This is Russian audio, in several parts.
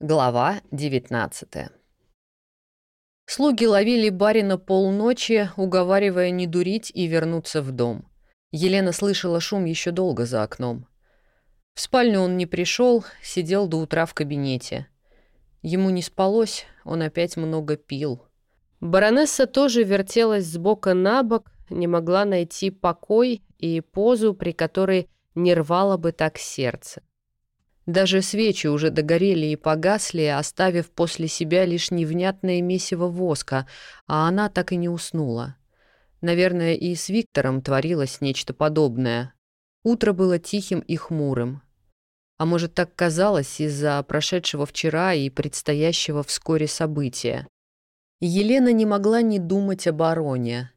Глава 19 Слуги ловили барина полночи, уговаривая не дурить и вернуться в дом. Елена слышала шум еще долго за окном. В спальню он не пришел, сидел до утра в кабинете. Ему не спалось, он опять много пил. Баронесса тоже вертелась с бока на бок, не могла найти покой и позу, при которой не рвало бы так сердце. Даже свечи уже догорели и погасли, оставив после себя лишь невнятное месиво воска, а она так и не уснула. Наверное, и с Виктором творилось нечто подобное. Утро было тихим и хмурым. А может, так казалось из-за прошедшего вчера и предстоящего вскоре события. Елена не могла не думать о бароне.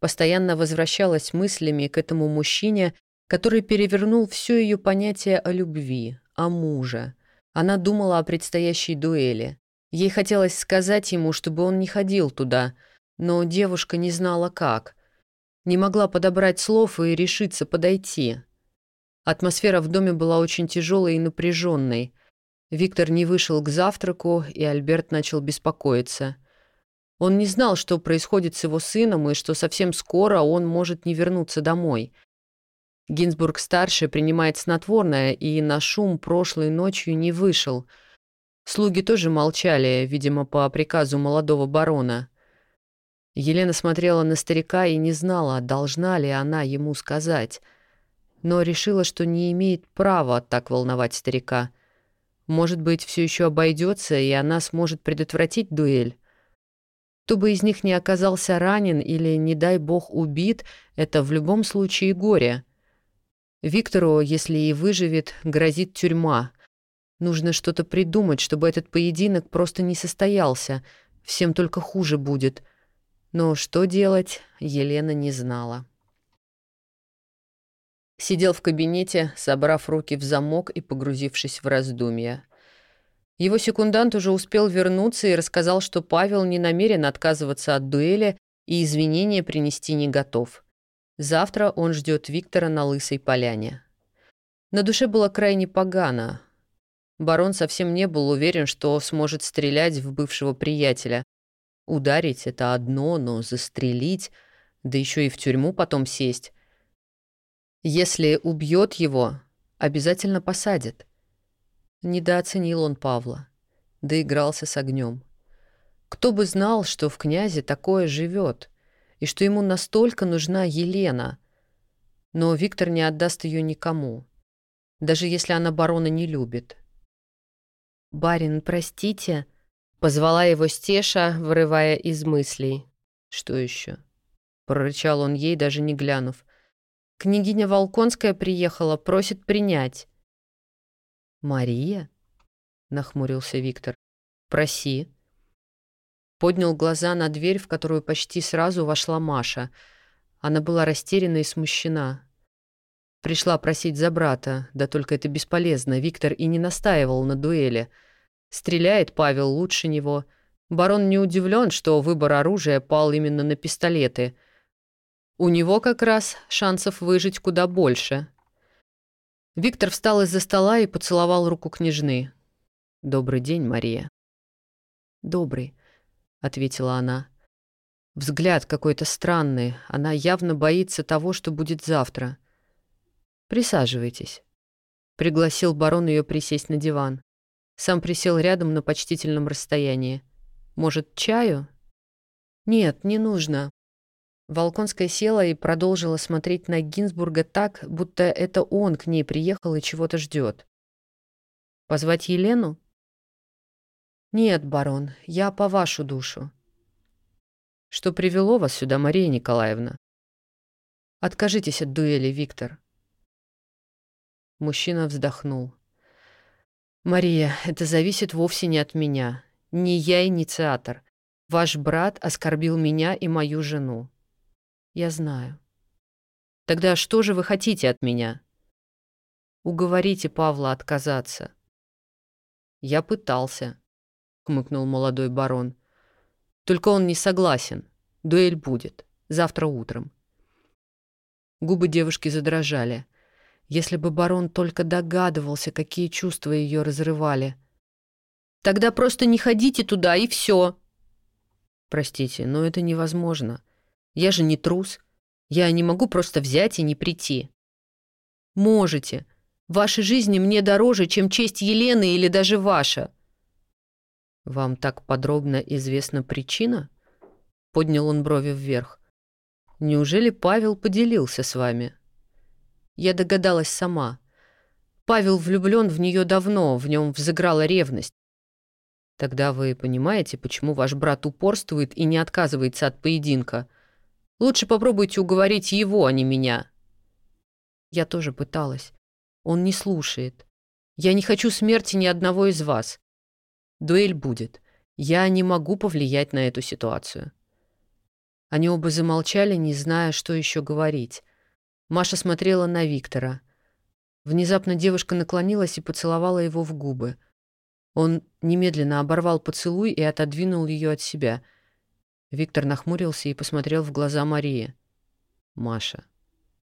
Постоянно возвращалась мыслями к этому мужчине, который перевернул все ее понятие о любви, о муже. Она думала о предстоящей дуэли. Ей хотелось сказать ему, чтобы он не ходил туда, но девушка не знала как. Не могла подобрать слов и решиться подойти. Атмосфера в доме была очень тяжелой и напряженной. Виктор не вышел к завтраку, и Альберт начал беспокоиться. Он не знал, что происходит с его сыном, и что совсем скоро он может не вернуться домой — Гинзбург-старший принимает снотворное и на шум прошлой ночью не вышел. Слуги тоже молчали, видимо, по приказу молодого барона. Елена смотрела на старика и не знала, должна ли она ему сказать. Но решила, что не имеет права так волновать старика. Может быть, все еще обойдется, и она сможет предотвратить дуэль. Кто бы из них не оказался ранен или, не дай бог, убит, это в любом случае горе — Виктору, если и выживет, грозит тюрьма. Нужно что-то придумать, чтобы этот поединок просто не состоялся. Всем только хуже будет. Но что делать, Елена не знала. Сидел в кабинете, собрав руки в замок и погрузившись в раздумья. Его секундант уже успел вернуться и рассказал, что Павел не намерен отказываться от дуэли и извинения принести не готов. Завтра он ждет Виктора на Лысой поляне. На душе было крайне погано. Барон совсем не был уверен, что сможет стрелять в бывшего приятеля. Ударить — это одно, но застрелить, да еще и в тюрьму потом сесть. Если убьет его, обязательно посадят. Недооценил он Павла. Доигрался с огнем. Кто бы знал, что в князе такое живет — и что ему настолько нужна Елена. Но Виктор не отдаст ее никому, даже если она барона не любит. «Барин, простите», — позвала его Стеша, вырывая из мыслей. «Что еще?» — прорычал он ей, даже не глянув. «Княгиня Волконская приехала, просит принять». «Мария?» — нахмурился Виктор. «Проси». Поднял глаза на дверь, в которую почти сразу вошла Маша. Она была растеряна и смущена. Пришла просить за брата, да только это бесполезно, Виктор и не настаивал на дуэли. Стреляет Павел лучше него. Барон не удивлен, что выбор оружия пал именно на пистолеты. У него как раз шансов выжить куда больше. Виктор встал из-за стола и поцеловал руку княжны. «Добрый день, Мария». «Добрый», ответила она. Взгляд какой-то странный. Она явно боится того, что будет завтра. Присаживайтесь. Пригласил барон ее присесть на диван. Сам присел рядом на почтительном расстоянии. Может, чаю? Нет, не нужно. Волконская села и продолжила смотреть на Гинзбурга так, будто это он к ней приехал и чего-то ждет. Позвать Елену? «Нет, барон, я по вашу душу». «Что привело вас сюда, Мария Николаевна?» «Откажитесь от дуэли, Виктор». Мужчина вздохнул. «Мария, это зависит вовсе не от меня. Не я инициатор. Ваш брат оскорбил меня и мою жену. Я знаю. Тогда что же вы хотите от меня? Уговорите Павла отказаться. Я пытался. — хмыкнул молодой барон. «Только он не согласен. Дуэль будет. Завтра утром». Губы девушки задрожали. Если бы барон только догадывался, какие чувства ее разрывали. Тогда просто не ходите туда, и все. Простите, но это невозможно. Я же не трус. Я не могу просто взять и не прийти. Можете. Ваши жизни мне дороже, чем честь Елены или даже ваша. Вам так подробно известна причина? Поднял он брови вверх. Неужели Павел поделился с вами? Я догадалась сама. Павел влюблен в нее давно, в нем взыграла ревность. Тогда вы понимаете, почему ваш брат упорствует и не отказывается от поединка. Лучше попробуйте уговорить его, а не меня. Я тоже пыталась. Он не слушает. Я не хочу смерти ни одного из вас. Дуэль будет. Я не могу повлиять на эту ситуацию. Они оба замолчали, не зная, что еще говорить. Маша смотрела на Виктора. Внезапно девушка наклонилась и поцеловала его в губы. Он немедленно оборвал поцелуй и отодвинул ее от себя. Виктор нахмурился и посмотрел в глаза Марии. «Маша,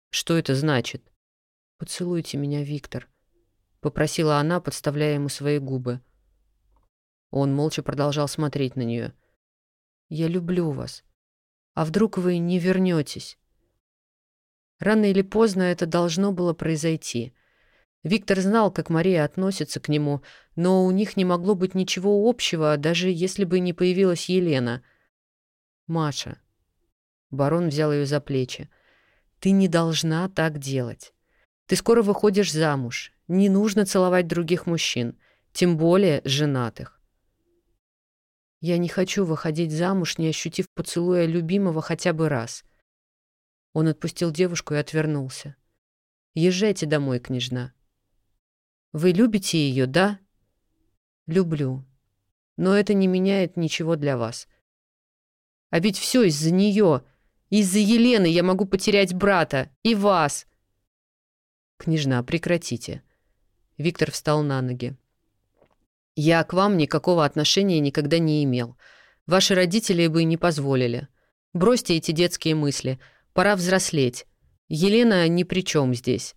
что это значит?» «Поцелуйте меня, Виктор», — попросила она, подставляя ему свои губы. Он молча продолжал смотреть на нее. «Я люблю вас. А вдруг вы не вернетесь?» Рано или поздно это должно было произойти. Виктор знал, как Мария относится к нему, но у них не могло быть ничего общего, даже если бы не появилась Елена. «Маша». Барон взял ее за плечи. «Ты не должна так делать. Ты скоро выходишь замуж. Не нужно целовать других мужчин, тем более женатых. Я не хочу выходить замуж, не ощутив поцелуя любимого хотя бы раз. Он отпустил девушку и отвернулся. Езжайте домой, княжна. Вы любите ее, да? Люблю. Но это не меняет ничего для вас. А ведь все из-за нее. Из-за Елены я могу потерять брата. И вас. Княжна, прекратите. Виктор встал на ноги. Я к вам никакого отношения никогда не имел. Ваши родители бы не позволили. Бросьте эти детские мысли. Пора взрослеть. Елена ни при чем здесь.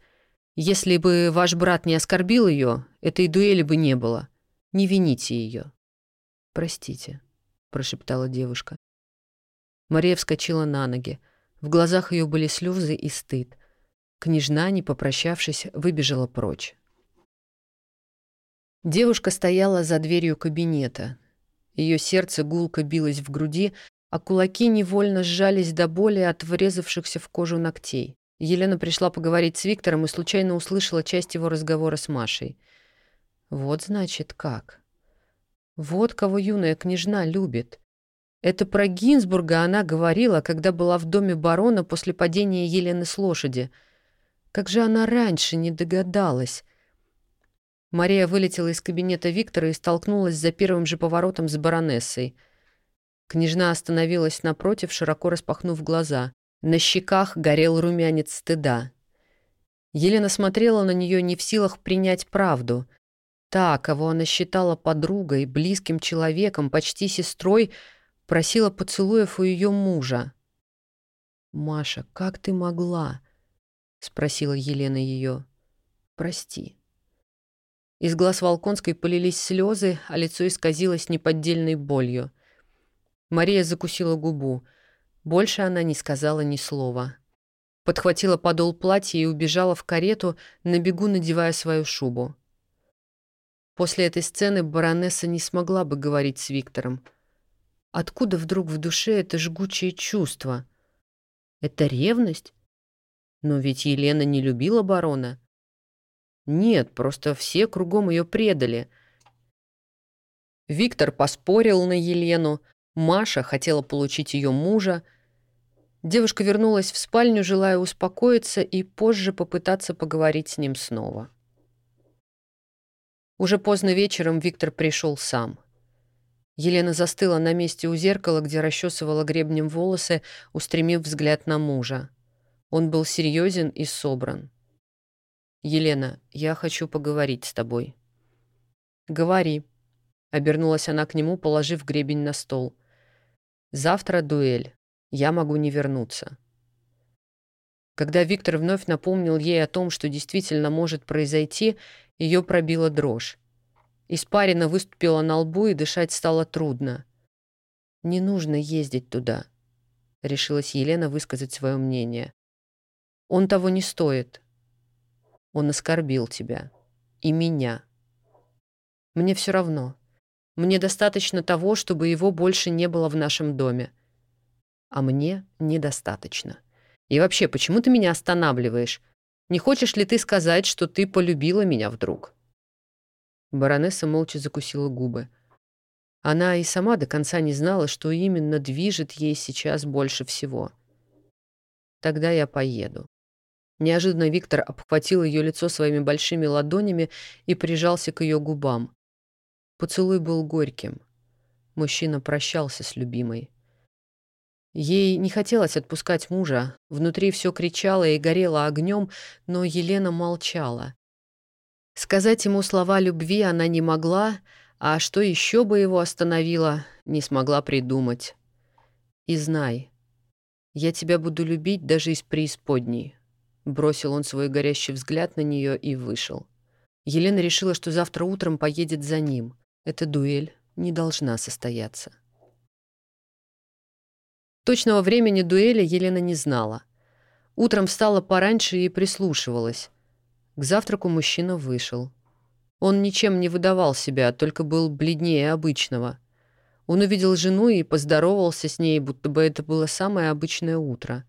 Если бы ваш брат не оскорбил ее, этой дуэли бы не было. Не вините ее. Простите, прошептала девушка. Мария вскочила на ноги. В глазах ее были слезы и стыд. Княжна, не попрощавшись, выбежала прочь. Девушка стояла за дверью кабинета. Ее сердце гулко билось в груди, а кулаки невольно сжались до боли от врезавшихся в кожу ногтей. Елена пришла поговорить с Виктором и случайно услышала часть его разговора с Машей. Вот значит как. Вот кого юная княжна любит. Это про Гинзбурга она говорила, когда была в доме барона после падения Елены с лошади. Как же она раньше не догадалась? Мария вылетела из кабинета Виктора и столкнулась за первым же поворотом с баронессой. Княжна остановилась напротив, широко распахнув глаза. На щеках горел румянец стыда. Елена смотрела на нее не в силах принять правду. Та, кого она считала подругой, близким человеком, почти сестрой, просила поцелуев у ее мужа. «Маша, как ты могла?» — спросила Елена ее. «Прости». Из глаз Волконской полились слезы, а лицо исказилось неподдельной болью. Мария закусила губу — больше она не сказала ни слова. Подхватила подол платья и убежала в карету, на бегу надевая свою шубу. После этой сцены баронесса не смогла бы говорить с Виктором. Откуда вдруг в душе это жгучее чувство? Это ревность? Но ведь Елена не любила барона. Нет, просто все кругом ее предали. Виктор поспорил на Елену, Маша хотела получить ее мужа — Девушка вернулась в спальню, желая успокоиться и позже попытаться поговорить с ним снова. Уже поздно вечером Виктор пришел сам. Елена застыла на месте у зеркала, где расчесывала гребнем волосы, устремив взгляд на мужа. Он был серьезен и собран. «Елена, я хочу поговорить с тобой». «Говори», — обернулась она к нему, положив гребень на стол. «Завтра дуэль я могу не вернуться. Когда Виктор вновь напомнил ей о том, что действительно может произойти, ее пробила дрожь. Испарина выступила на лбу, и дышать стало трудно. «Не нужно ездить туда», — решилась Елена высказать свое мнение. «Он того не стоит. Он оскорбил тебя. И меня. Мне все равно. Мне достаточно того, чтобы его больше не было в нашем доме. А мне недостаточно. И вообще, почему ты меня останавливаешь? Не хочешь ли ты сказать, что ты полюбила меня вдруг?» Баронесса молча закусила губы. Она и сама до конца не знала, что именно движет ей сейчас больше всего. «Тогда я поеду». Неожиданно Виктор обхватил ее лицо своими большими ладонями и прижался к ее губам. Поцелуй был горьким. Мужчина прощался с любимой. Ей не хотелось отпускать мужа. Внутри все кричало и горело огнем, но Елена молчала. Сказать ему слова любви она не могла, а что еще бы его остановило, не смогла придумать. «И знай, я тебя буду любить даже из преисподней», — бросил он свой горящий взгляд на нее и вышел. Елена решила, что завтра утром поедет за ним. Эта дуэль не должна состояться. Точного времени дуэли Елена не знала. Утром встала пораньше и прислушивалась. К завтраку мужчина вышел. Он ничем не выдавал себя, только был бледнее обычного. Он увидел жену и поздоровался с ней, будто бы это было самое обычное утро.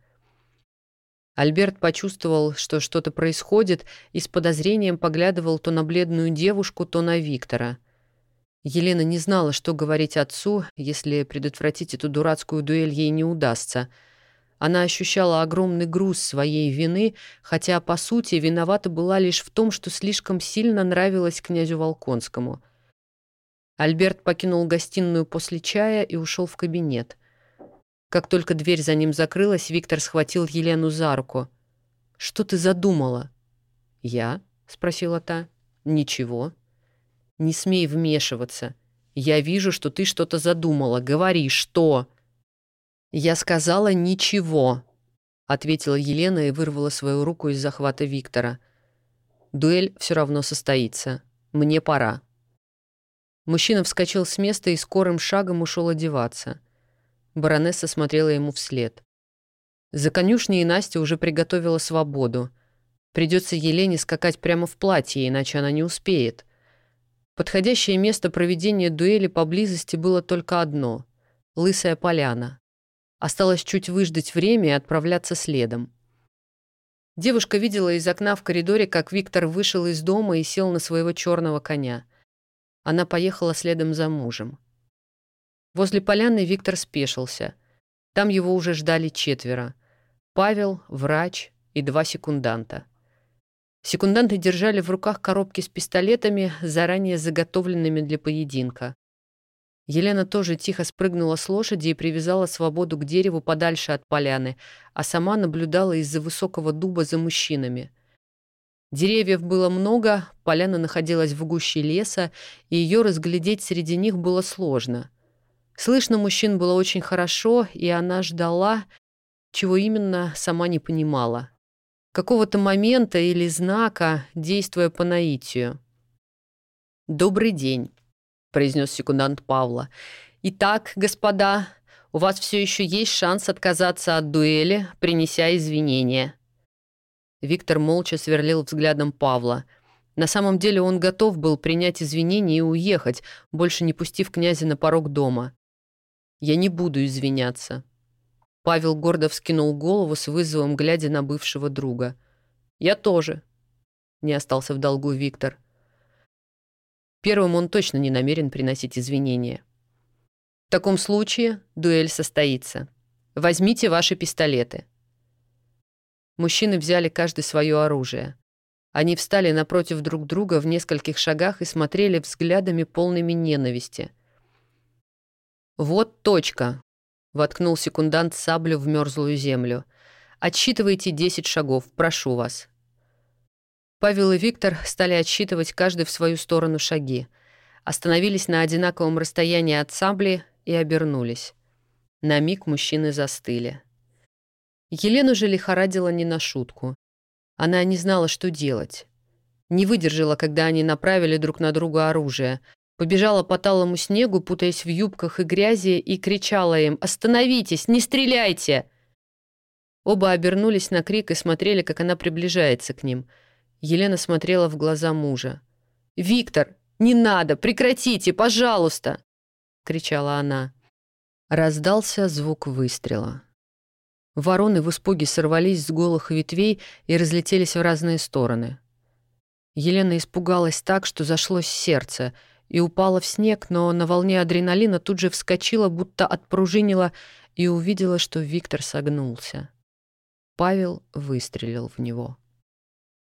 Альберт почувствовал, что что-то происходит, и с подозрением поглядывал то на бледную девушку, то на Виктора. Елена не знала, что говорить отцу, если предотвратить эту дурацкую дуэль ей не удастся — она ощущала огромный груз своей вины, хотя, по сути, виновата была лишь в том, что слишком сильно нравилась князю Волконскому. Альберт покинул гостиную после чая и ушел в кабинет. Как только дверь за ним закрылась, Виктор схватил Елену за руку. «Что ты задумала?» «Я?» — спросила та. «Ничего». «Не смей вмешиваться. Я вижу, что ты что-то задумала. Говори, что?» «Я сказала ничего», — ответила Елена и вырвала свою руку из захвата Виктора. «Дуэль все равно состоится. Мне пора». Мужчина вскочил с места и скорым шагом ушел одеваться. Баронесса смотрела ему вслед. За конюшней Настя уже приготовила свободу. Придется Елене скакать прямо в платье, иначе она не успеет. Подходящее место проведения дуэли поблизости было только одно — Лысая поляна. Осталось чуть выждать время и отправляться следом. Девушка видела из окна в коридоре, как Виктор вышел из дома и сел на своего черного коня. Она поехала следом за мужем. Возле поляны Виктор спешился. Там его уже ждали четверо. Павел, врач и два секунданта. Секунданты держали в руках коробки с пистолетами, заранее заготовленными для поединка. Елена тоже тихо спрыгнула с лошади и привязала свободу к дереву подальше от поляны, а сама наблюдала из-за высокого дуба за мужчинами. Деревьев было много, поляна находилась в гуще леса, и ее разглядеть среди них было сложно. Слышно мужчин было очень хорошо, и она ждала, чего именно, сама не понимала. Какого-то момента или знака, действуя по наитию. «Добрый день», — произнес секундант Павла. «Итак, господа, у вас все еще есть шанс отказаться от дуэли, принеся извинения». Виктор молча сверлил взглядом Павла. На самом деле он готов был принять извинения и уехать, больше не пустив князя на порог дома. «Я не буду извиняться». Павел гордо вскинул голову с вызовом, глядя на бывшего друга. «Я тоже», — не остался в долгу Виктор. Первым он точно не намерен приносить извинения. В таком случае дуэль состоится. Возьмите ваши пистолеты. Мужчины взяли каждый свое оружие. Они встали напротив друг друга в нескольких шагах и смотрели взглядами полными ненависти. «Вот точка», — воткнул секундант саблю в мерзлую землю. «Отсчитывайте десять шагов, прошу вас». Павел и Виктор стали отсчитывать каждый в свою сторону шаги. Остановились на одинаковом расстоянии от сабли и обернулись. На миг мужчины застыли. Елену же лихорадила не на шутку. Она не знала, что делать. Не выдержала, когда они направили друг на друга оружие. Побежала по талому снегу, путаясь в юбках и грязи, и кричала им «Остановитесь! Не стреляйте!» Оба обернулись на крик и смотрели, как она приближается к ним. Елена смотрела в глаза мужа. «Виктор, не надо! Прекратите, пожалуйста!» — кричала она. Раздался звук выстрела. Вороны в испуге сорвались с голых ветвей и разлетелись в разные стороны. Елена испугалась так, что зашлось сердце, и упала в снег, но на волне адреналина тут же вскочила, будто отпружинила, и увидела, что Виктор согнулся. Павел выстрелил в него.